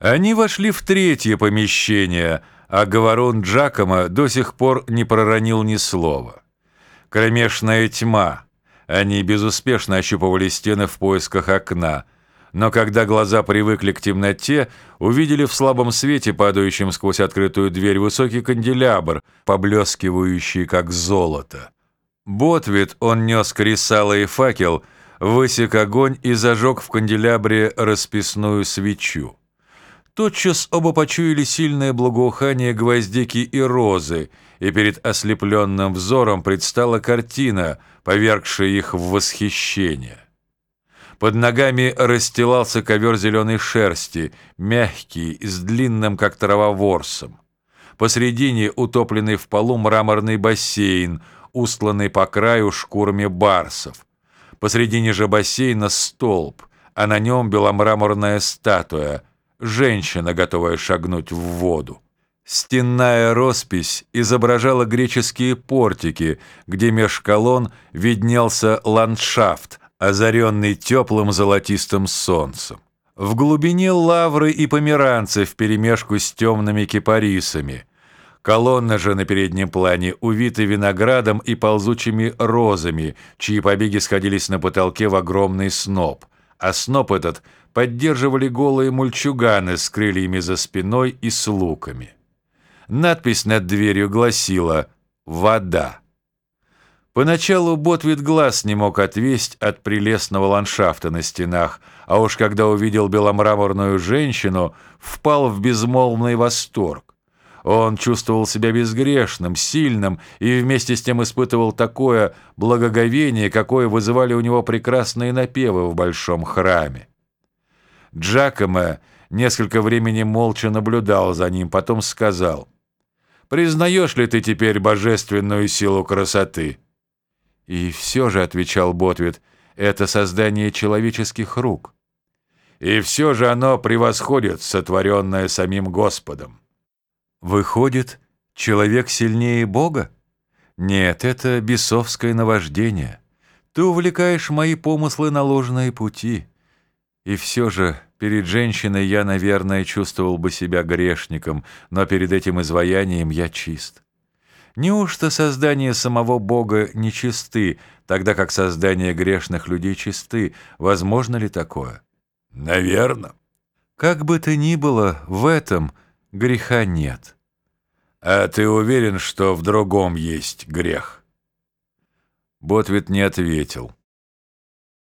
Они вошли в третье помещение, а говорон Джакома до сих пор не проронил ни слова. Кромешная тьма. Они безуспешно ощупывали стены в поисках окна, но когда глаза привыкли к темноте, увидели в слабом свете, падающем сквозь открытую дверь, высокий канделябр, поблескивающий как золото. Ботвит он нес кресало и факел, высек огонь и зажег в канделябре расписную свечу. Тотчас оба почуяли сильное благоухание гвоздики и розы, и перед ослепленным взором предстала картина, повергшая их в восхищение. Под ногами расстилался ковер зеленой шерсти, мягкий, с длинным, как трава, ворсом. Посредине утопленный в полу мраморный бассейн, устланный по краю шкурами барсов. Посредине же бассейна столб, а на нем беломраморная статуя — женщина, готовая шагнуть в воду. Стенная роспись изображала греческие портики, где меж колонн виднелся ландшафт, озаренный теплым золотистым солнцем. В глубине лавры и померанцы вперемешку с темными кипарисами. Колонны же на переднем плане увиты виноградом и ползучими розами, чьи побеги сходились на потолке в огромный сноп, а сноп этот — поддерживали голые мульчуганы с крыльями за спиной и с луками. Надпись над дверью гласила «Вода». Поначалу Ботвит глаз не мог отвесть от прелестного ландшафта на стенах, а уж когда увидел беломраморную женщину, впал в безмолвный восторг. Он чувствовал себя безгрешным, сильным и вместе с тем испытывал такое благоговение, какое вызывали у него прекрасные напевы в большом храме. Джакомо несколько времени молча наблюдал за ним, потом сказал, «Признаешь ли ты теперь божественную силу красоты?» «И все же», — отвечал Ботвит, — «это создание человеческих рук». «И все же оно превосходит сотворенное самим Господом». «Выходит, человек сильнее Бога?» «Нет, это бесовское наваждение. Ты увлекаешь мои помыслы на ложные пути». И все же перед женщиной я, наверное, чувствовал бы себя грешником, но перед этим изваянием я чист. Неужто создание самого Бога нечисты, тогда как создание грешных людей чисты? Возможно ли такое? Наверно. Как бы то ни было, в этом греха нет. А ты уверен, что в другом есть грех? Ботвит не ответил.